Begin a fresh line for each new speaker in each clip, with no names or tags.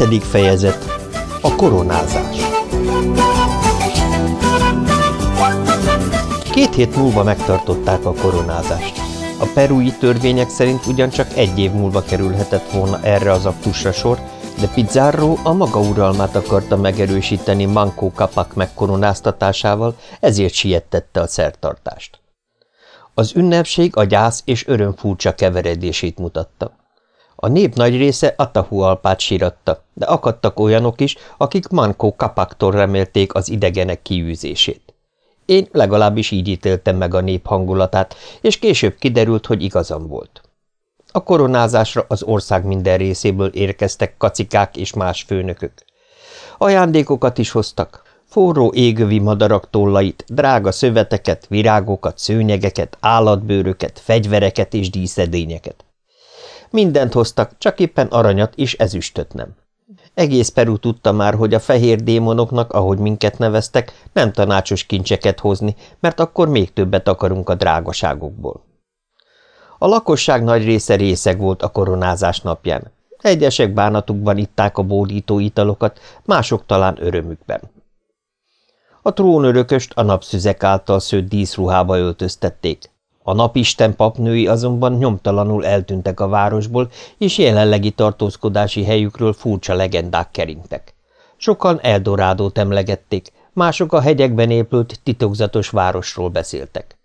Hetedik fejezet A koronázás Két hét múlva megtartották a koronázást. A perui törvények szerint ugyancsak egy év múlva kerülhetett volna erre az aktusra sor, de Pizzarro a maga uralmát akarta megerősíteni Manco Capac megkoronáztatásával, ezért siettette a szertartást. Az ünnepség a gyász és öröm furcsa keveredését mutatta. A nép nagy része Atahualpát síratta, de akadtak olyanok is, akik Manco Capaktól remélték az idegenek kiűzését. Én legalábbis így ítéltem meg a nép hangulatát, és később kiderült, hogy igazam volt. A koronázásra az ország minden részéből érkeztek kacikák és más főnökök. Ajándékokat is hoztak, forró égövi madarak tollait, drága szöveteket, virágokat, szőnyegeket, állatbőröket, fegyvereket és díszedényeket. Mindent hoztak, csak éppen aranyat és ezüstöt nem. Egész Peru tudta már, hogy a fehér démonoknak, ahogy minket neveztek, nem tanácsos kincseket hozni, mert akkor még többet akarunk a drágaságokból. A lakosság nagy része részeg volt a koronázás napján. Egyesek bánatukban itták a bódító italokat, mások talán örömükben. A trónörököst a napszüzek által szőtt díszruhába öltöztették. A napisten papnői azonban nyomtalanul eltűntek a városból, és jelenlegi tartózkodási helyükről furcsa legendák keringtek. Sokan Eldorádót emlegették, mások a hegyekben épült titokzatos városról beszéltek.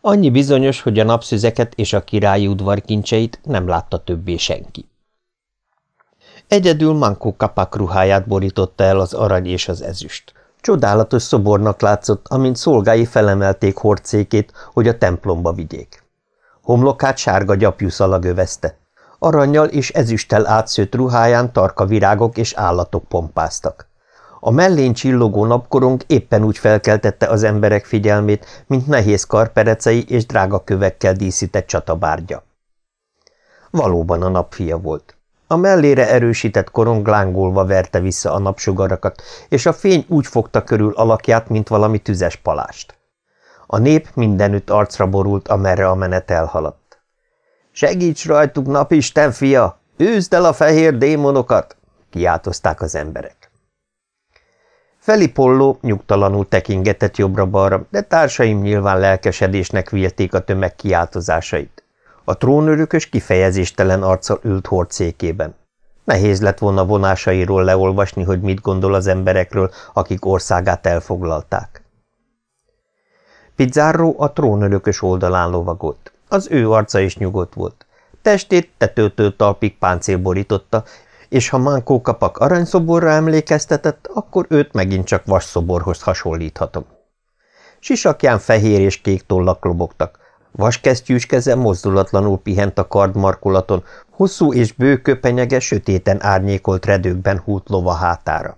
Annyi bizonyos, hogy a napszüzeket és a királyi udvar kincseit nem látta többé senki. Egyedül Manco kapak ruháját borította el az arany és az ezüst. Csodálatos szobornak látszott, amint szolgái felemelték hordcékét, hogy a templomba vigyék. Homlokát sárga gyapjú szalag övezte. Aranyjal és ezüsttel átszőtt ruháján tarka virágok és állatok pompáztak. A mellén csillogó napkorong éppen úgy felkeltette az emberek figyelmét, mint nehéz karperecei és drága kövekkel díszített csatabárgya. Valóban a napfia volt. A mellére erősített korong lángolva verte vissza a napsugarakat, és a fény úgy fogta körül alakját, mint valami tüzes palást. A nép mindenütt arcra borult, amerre a menet elhaladt. – Segíts rajtuk, napisten fia! Űzd el a fehér démonokat! – kiáltozták az emberek. Felipolló nyugtalanul tekingetett jobbra-balra, de társaim nyilván lelkesedésnek vélték a tömeg kiáltozásait. A trónörökös kifejezéstelen arccal ült hordszékében. Nehéz lett volna vonásairól leolvasni, hogy mit gondol az emberekről, akik országát elfoglalták. Pizzáró a trónörökös oldalán lovagolt. Az ő arca is nyugodt volt. Testét tetőtől talpig páncél borította, és ha Mánkó kapak aranyszoborra emlékeztetett, akkor őt megint csak vasszoborhoz hasonlíthatom. Sisakján fehér és kék tollak lobogtak, Vaskesztyűs keze mozdulatlanul pihent a kardmarkolaton, hosszú és bő köpenyege sötéten árnyékolt redőkben húlt lova hátára.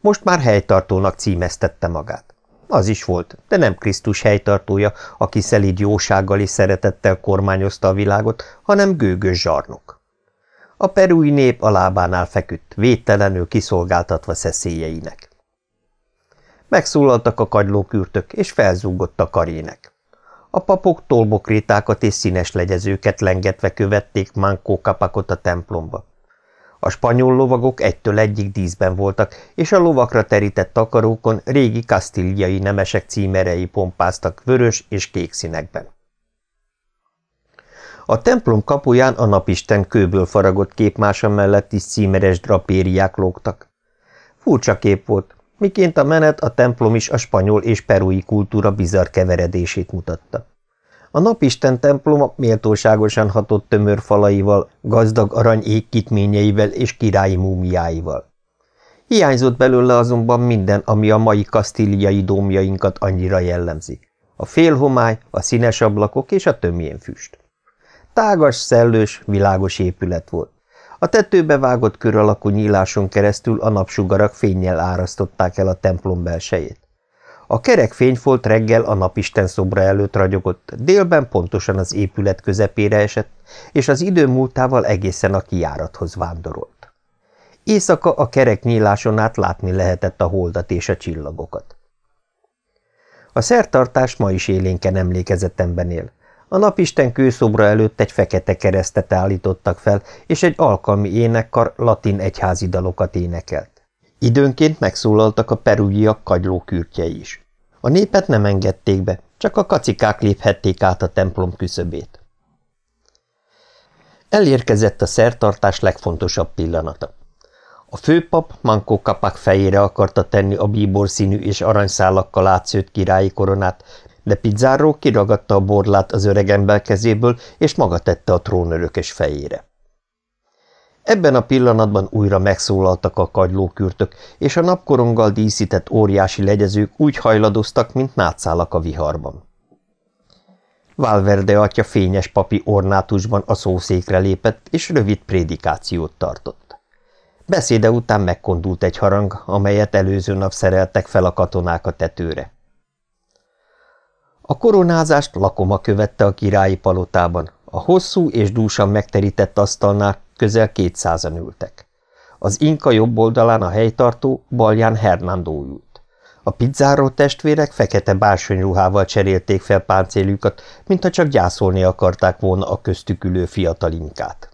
Most már helytartónak címeztette magát. Az is volt, de nem Krisztus helytartója, aki szelíd jósággal és szeretettel kormányozta a világot, hanem gőgös zsarnok. A perui nép a lábánál feküdt, védtelenül kiszolgáltatva szeszélyeinek. Megszólaltak a kagylókürtök, és felzúgott a karének. A papok tolbokrétákat és színes legyezőket lengetve követték Manco kapakot a templomba. A spanyol lovagok egytől egyik díszben voltak, és a lovakra terített takarókon régi kasztíliai nemesek címerei pompáztak vörös és kék színekben. A templom kapuján a napisten kőből faragott képmása mellett is címeres drapériák lógtak. Furcsa kép volt, miként a menet a templom is a spanyol és perui kultúra bizarr keveredését mutatta. A napisten temploma méltóságosan hatott tömör falaival, gazdag arany égkitményeivel és királyi múmiáival. Hiányzott belőle azonban minden, ami a mai kasztíliai dómjainkat annyira jellemzi. A félhomály, a színes ablakok és a tömjén füst. Tágas, szellős, világos épület volt. A tetőbe vágott kör alakú nyíláson keresztül a napsugarak fényjel árasztották el a templom belsejét. A kerek fényfolt reggel a napisten szobra előtt ragyogott, délben pontosan az épület közepére esett, és az idő múltával egészen a kiárathoz vándorolt. Éjszaka a kerek nyíláson át látni lehetett a holdat és a csillagokat. A szertartás ma is élénken emlékezetemben él. A napisten kőszobra előtt egy fekete keresztet állítottak fel, és egy alkalmi énekkar latin egyházi dalokat énekelt. Időnként megszólaltak a perújiak kagylókürtjei is. A népet nem engedték be, csak a kacikák léphették át a templom küszöbét. Elérkezett a szertartás legfontosabb pillanata. A főpap Manko Kapak fejére akarta tenni a bíbor színű és aranyszálakkal átszőtt királyi koronát, de Pizzáró kiragadta a borlát az öregember kezéből, és maga tette a trónörökös fejére. Ebben a pillanatban újra megszólaltak a kagylókürtök, és a napkoronggal díszített óriási legyezők úgy hajladoztak, mint nátszálak a viharban. Valverde atya fényes papi ornátusban a szószékre lépett, és rövid prédikációt tartott. Beszéde után megkondult egy harang, amelyet előző nap szereltek fel a katonák a tetőre. A koronázást lakoma követte a királyi palotában. A hosszú és dúsan megterített asztalnál közel kétszázan ültek. Az inka jobb oldalán a helytartó, balján Hernando ült. A pizzáró testvérek fekete bársonyruhával cserélték fel páncélukat, mintha csak gyászolni akarták volna a köztük ülő fiatal inkát.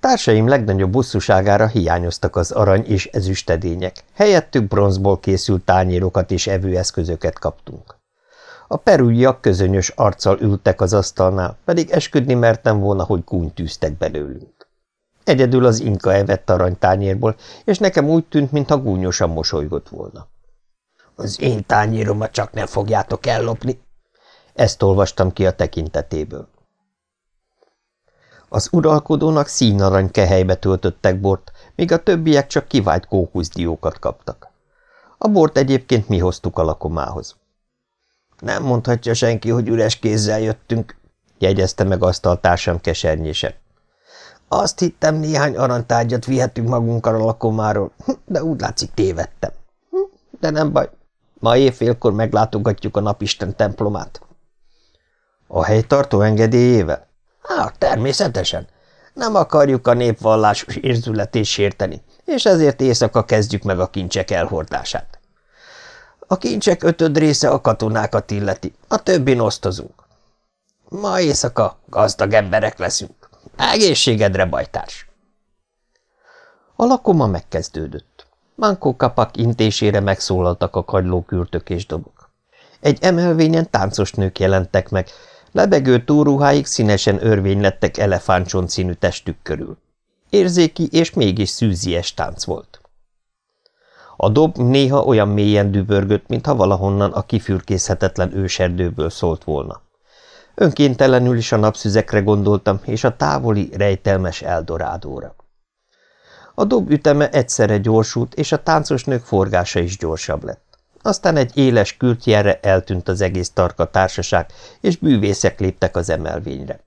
Társaim legnagyobb bosszúságára hiányoztak az arany és ezüstedények, helyettük bronzból készült tányérokat és evőeszközöket kaptunk. A perújjak közönyös arccal ültek az asztalnál, pedig esküdni mertem volna, hogy gúny tűztek belőlünk. Egyedül az inka evett aranytányérból, és nekem úgy tűnt, mintha gúnyosan mosolygott volna. Az én tányéromat csak nem fogjátok ellopni. Ezt olvastam ki a tekintetéből. Az uralkodónak színarany kehelybe töltöttek bort, míg a többiek csak kivált kókuszdiókat kaptak. A bort egyébként mi hoztuk a lakomához. Nem mondhatja senki, hogy üres kézzel jöttünk, jegyezte meg társam kesernyése. Azt hittem, néhány aranytárgyat vihetünk magunkkal a lakomáról, de úgy látszik tévedtem. De nem baj, ma évfélkor meglátogatjuk a napisten templomát. A helytartó engedélyével? Hát, természetesen. Nem akarjuk a népvallás érzületét sérteni, és ezért éjszaka kezdjük meg a kincsek elhordását. A kincsek ötöd része a katonákat illeti, a többin osztozunk. Ma éjszaka gazdag emberek leszünk. Egészségedre, bajtárs! A lakoma megkezdődött. Mankó kapak intésére megszólaltak a kagylókürtök és dobok. Egy emelvényen táncos nők jelentek meg, lebegő túruháig színesen örvény lettek elefántcsont színű testük körül. Érzéki és mégis szűzies tánc volt. A dob néha olyan mélyen dübörgött, mintha valahonnan a kifürkészhetetlen őserdőből szólt volna. Önkéntelenül is a napszüzekre gondoltam, és a távoli, rejtelmes Eldorádóra. A dob üteme egyszerre gyorsult, és a táncos nők forgása is gyorsabb lett. Aztán egy éles kültjelre eltűnt az egész tarka társaság, és bűvészek léptek az emelvényre.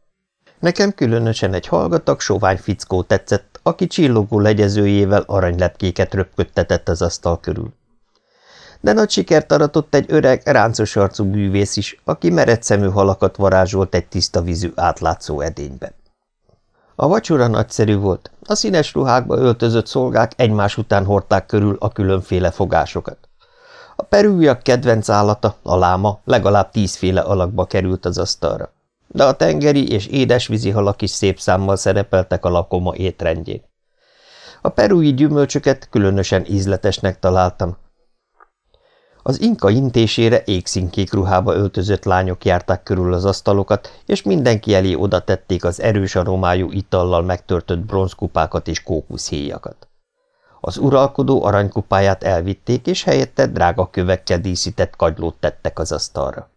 Nekem különösen egy hallgatag, sovány fickó tetszett, aki csillogó legyezőjével aranylepkéket röpködtetett az asztal körül. De nagy sikert aratott egy öreg, ráncos arcú bűvész is, aki mered szemű halakat varázsolt egy tiszta vízű átlátszó edénybe. A vacsora nagyszerű volt, a színes ruhákba öltözött szolgák egymás után hordták körül a különféle fogásokat. A perújak kedvenc állata, a láma legalább tízféle alakba került az asztalra de a tengeri és édesvízi halak is szép számmal szerepeltek a lakoma étrendjén. A perui gyümölcsöket különösen ízletesnek találtam. Az inka intésére égszínkék ruhába öltözött lányok járták körül az asztalokat, és mindenki elé oda tették az erős aromájú itallal megtörtött bronzkupákat és kókuszhéjakat. Az uralkodó aranykupáját elvitték, és helyette drága kövekkel díszített kagylót tettek az asztalra.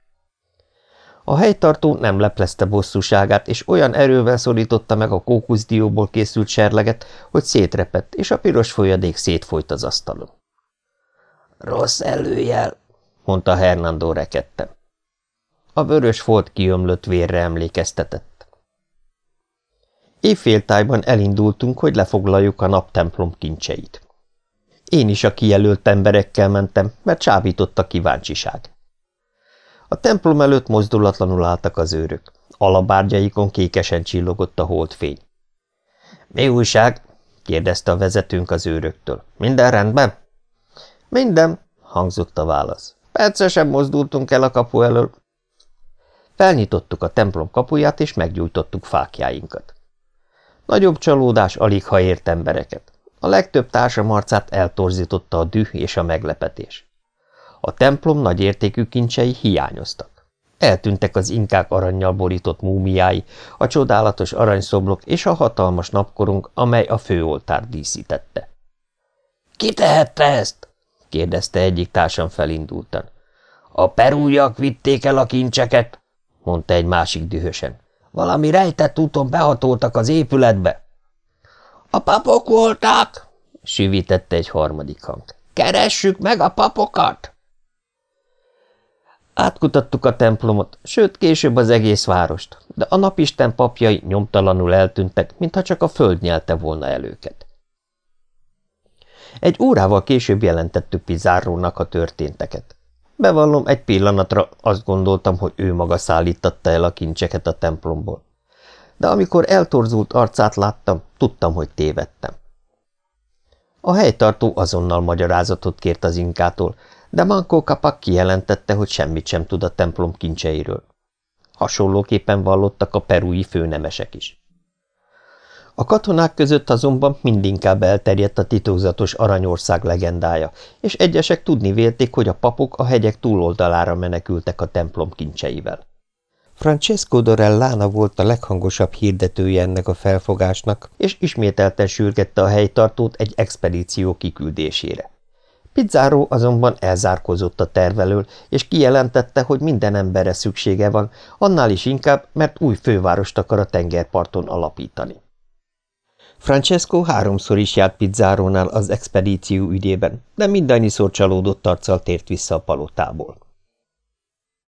A helytartó nem leplezte bosszúságát, és olyan erővel szorította meg a kókuszdióból készült serleget, hogy szétrepett, és a piros folyadék szétfolyt az asztalon. – Rossz előjel – mondta Hernando rekedten. A vörös folt kiömlött vérre emlékeztetett. Évféltájban elindultunk, hogy lefoglaljuk a naptemplom kincseit. Én is a kijelölt emberekkel mentem, mert csábított a kíváncsiság. A templom előtt mozdulatlanul álltak az őrök. Alabárgyaikon kékesen csillogott a holdfény. – Mi újság? – kérdezte a vezetőnk az őröktől. – Minden rendben? – Minden – hangzott a válasz. – Percesen mozdultunk el a kapu elől. Felnyitottuk a templom kapuját, és meggyújtottuk fákjáinkat. Nagyobb csalódás alig ha ért embereket. A legtöbb társam arcát eltorzította a düh és a meglepetés. A templom nagy értékű kincsei hiányoztak. Eltűntek az inkák aranyjal borított múmiái, a csodálatos aranyszoblok és a hatalmas napkorunk, amely a főoltár díszítette. – Ki tehette ezt? – kérdezte egyik társam felindultan. – A perújak vitték el a kincseket – mondta egy másik dühösen. – Valami rejtett úton behatoltak az épületbe. – A papok voltak – süvítette egy harmadik hang. – Keressük meg a papokat! – Átkutattuk a templomot, sőt később az egész várost, de a napisten papjai nyomtalanul eltűntek, mintha csak a föld nyelte volna el. Egy órával később jelentettük Pizárrónak a történteket. Bevallom, egy pillanatra azt gondoltam, hogy ő maga szállítatta el a kincseket a templomból. De amikor eltorzult arcát láttam, tudtam, hogy tévedtem. A helytartó azonnal magyarázatot kért az inkától, de Manco Capac kijelentette, hogy semmit sem tud a templom kincseiről. Hasonlóképpen vallottak a perui főnemesek is. A katonák között azonban mindinkább elterjedt a titokzatos aranyország legendája, és egyesek tudni vélték, hogy a papok a hegyek túloldalára menekültek a templom kincseivel. Francesco Dorellana volt a leghangosabb hirdetője ennek a felfogásnak, és ismételten sürgette a helytartót egy expedíció kiküldésére. Pizzáró azonban elzárkozott a tervelől, és kijelentette, hogy minden emberre szüksége van, annál is inkább, mert új fővárost akar a tengerparton alapítani. Francesco háromszor is járt Pizzárónál az expedíció ügyében, de mindannyiszor csalódott arccal tért vissza a palotából.